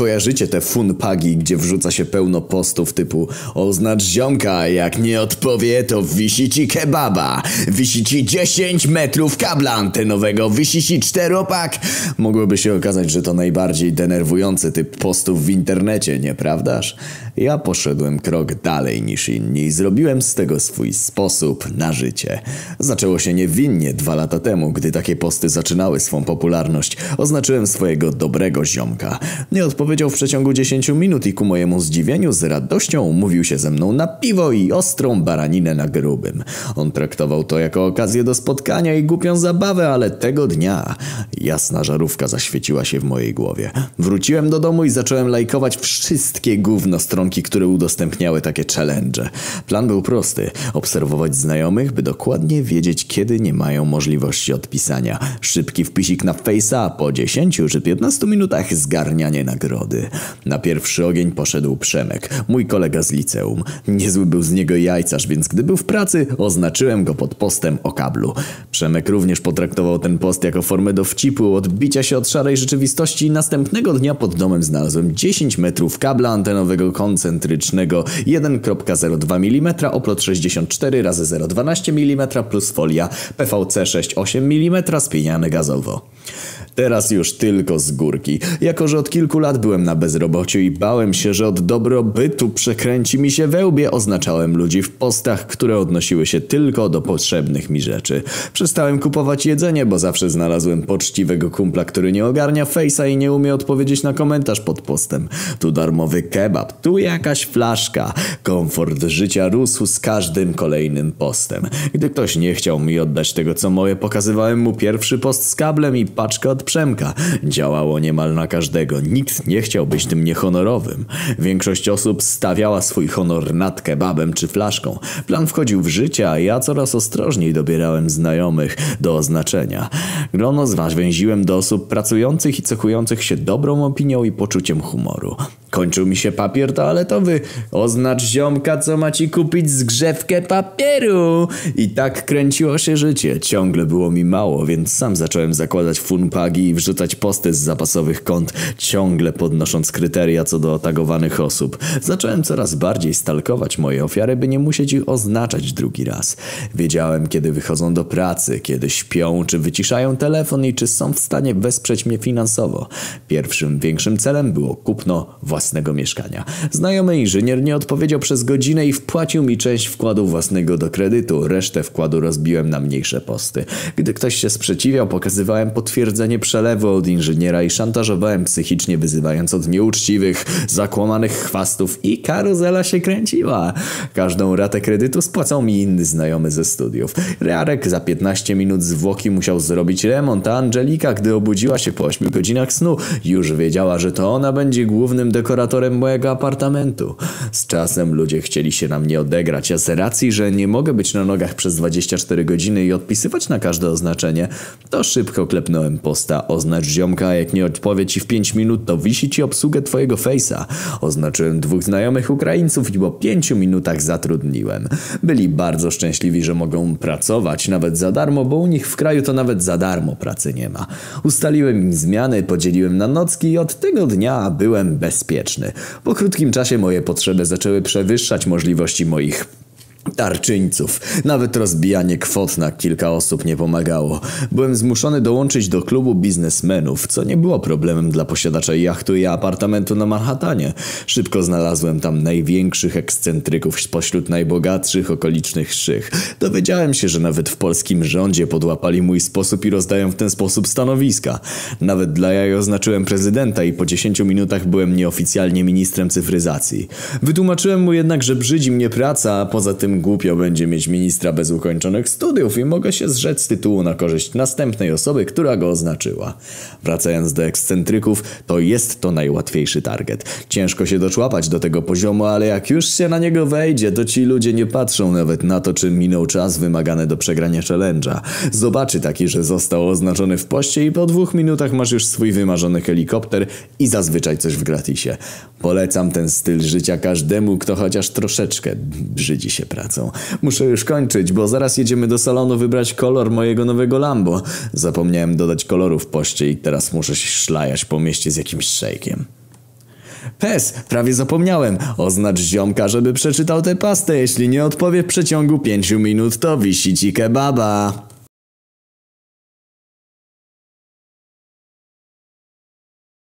Kojarzycie te funpagi, gdzie wrzuca się pełno postów typu Oznacz ziomka, jak nie odpowie, to wisi ci kebaba. Wisi ci 10 metrów kabla antenowego, wisi ci czteropak. Mogłoby się okazać, że to najbardziej denerwujący typ postów w internecie, nieprawdaż? Ja poszedłem krok dalej niż inni i zrobiłem z tego swój sposób na życie. Zaczęło się niewinnie dwa lata temu, gdy takie posty zaczynały swą popularność. Oznaczyłem swojego dobrego ziomka. Nie odpowiedział w przeciągu 10 minut i ku mojemu zdziwieniu z radością umówił się ze mną na piwo i ostrą baraninę na grubym. On traktował to jako okazję do spotkania i głupią zabawę, ale tego dnia jasna żarówka zaświeciła się w mojej głowie. Wróciłem do domu i zacząłem lajkować wszystkie gówno stronki, które udostępniały takie challenge. Plan był prosty. Obserwować znajomych, by dokładnie wiedzieć, kiedy nie mają możliwości odpisania. Szybki wpisik na Face'a, po 10 czy 15 minutach zgarnianie nagrody. Na pierwszy ogień poszedł Przemek, mój kolega z liceum. Niezły był z niego jajcarz, więc gdy był w pracy, oznaczyłem go pod postem o kablu. Przemek również potraktował ten post jako formę dowcipu, odbicia się od szarej rzeczywistości i następnego dnia pod domem znalazłem 10 metrów kabla antenowego koncentrycznego 1,02 mm oplot 64 x 0,12 mm plus folia PVC 6,8 mm spieniane gazowo. Teraz już tylko z górki. Jako, że od kilku lat byłem na bezrobociu i bałem się, że od dobrobytu przekręci mi się wełbie, oznaczałem ludzi w postach, które odnosiły się tylko do potrzebnych mi rzeczy. Przestałem kupować jedzenie, bo zawsze znalazłem poczciwego kumpla, który nie ogarnia fejsa i nie umie odpowiedzieć na komentarz pod postem. Tu darmowy kebab, tu jakaś flaszka. Komfort życia rósł z każdym kolejnym postem. Gdy ktoś nie chciał mi oddać tego, co moje, pokazywałem mu pierwszy post z kablem i paczkę od Przemka. Działało niemal na każdego. Nikt nie chciał być tym niehonorowym. Większość osób stawiała swój honor nad kebabem czy flaszką. Plan wchodził w życie, a ja coraz ostrożniej dobierałem znajomych do oznaczenia. Grono zwęziłem do osób pracujących i cechujących się dobrą opinią i poczuciem humoru. Kończył mi się papier toaletowy. Oznacz ziomka, co ma ci kupić zgrzewkę papieru. I tak kręciło się życie. Ciągle było mi mało, więc sam zacząłem zakładać i wrzucać posty z zapasowych kont, ciągle podnosząc kryteria co do tagowanych osób. Zacząłem coraz bardziej stalkować moje ofiary, by nie musieć ich oznaczać drugi raz. Wiedziałem, kiedy wychodzą do pracy, kiedy śpią, czy wyciszają telefon i czy są w stanie wesprzeć mnie finansowo. Pierwszym większym celem było kupno własnego mieszkania. Znajomy inżynier nie odpowiedział przez godzinę i wpłacił mi część wkładu własnego do kredytu. Resztę wkładu rozbiłem na mniejsze posty. Gdy ktoś się sprzeciwiał, pokazywałem potwierdzenie przelewu od inżyniera i szantażowałem psychicznie, wyzywając od nieuczciwych, zakłamanych chwastów i karuzela się kręciła. Każdą ratę kredytu spłacał mi inny znajomy ze studiów. Rearek za 15 minut zwłoki musiał zrobić remont, a Angelika, gdy obudziła się po 8 godzinach snu, już wiedziała, że to ona będzie głównym dekoratorem mojego apartamentu. Z czasem ludzie chcieli się na mnie odegrać, a z racji, że nie mogę być na nogach przez 24 godziny i odpisywać na każde oznaczenie, to szybko klepnąłem posta oznacz ziomka, jak nie odpowie ci w 5 minut, to wisi ci obsługę twojego face'a. Oznaczyłem dwóch znajomych Ukraińców i po 5 minutach zatrudniłem. Byli bardzo szczęśliwi, że mogą pracować nawet za darmo, bo u nich w kraju to nawet za darmo pracy nie ma. Ustaliłem im zmiany, podzieliłem na nocki i od tego dnia byłem bezpieczny. Po krótkim czasie moje potrzeby zaczęły przewyższać możliwości moich Tarczyńców. Nawet rozbijanie kwot na kilka osób nie pomagało. Byłem zmuszony dołączyć do klubu biznesmenów, co nie było problemem dla posiadacza jachtu i apartamentu na Manhattanie. Szybko znalazłem tam największych ekscentryków spośród najbogatszych okolicznych szych. Dowiedziałem się, że nawet w polskim rządzie podłapali mój sposób i rozdają w ten sposób stanowiska. Nawet dla jaj oznaczyłem prezydenta i po 10 minutach byłem nieoficjalnie ministrem cyfryzacji. Wytłumaczyłem mu jednak, że brzydzi mnie praca, a poza tym głupio będzie mieć ministra bez ukończonych studiów i mogę się zrzec tytułu na korzyść następnej osoby, która go oznaczyła. Wracając do ekscentryków, to jest to najłatwiejszy target. Ciężko się doczłapać do tego poziomu, ale jak już się na niego wejdzie, to ci ludzie nie patrzą nawet na to, czy minął czas wymagany do przegrania challenge'a. Zobaczy taki, że został oznaczony w poście i po dwóch minutach masz już swój wymarzony helikopter i zazwyczaj coś w gratisie. Polecam ten styl życia każdemu, kto chociaż troszeczkę brzydzi się pracą. Muszę już kończyć, bo zaraz jedziemy do salonu wybrać kolor mojego nowego Lambo. Zapomniałem dodać koloru w poście i teraz muszę się szlajać po mieście z jakimś szejkiem. Pes, prawie zapomniałem. Oznacz ziomka, żeby przeczytał tę pastę. Jeśli nie odpowie w przeciągu 5 minut, to wisi ci kebaba.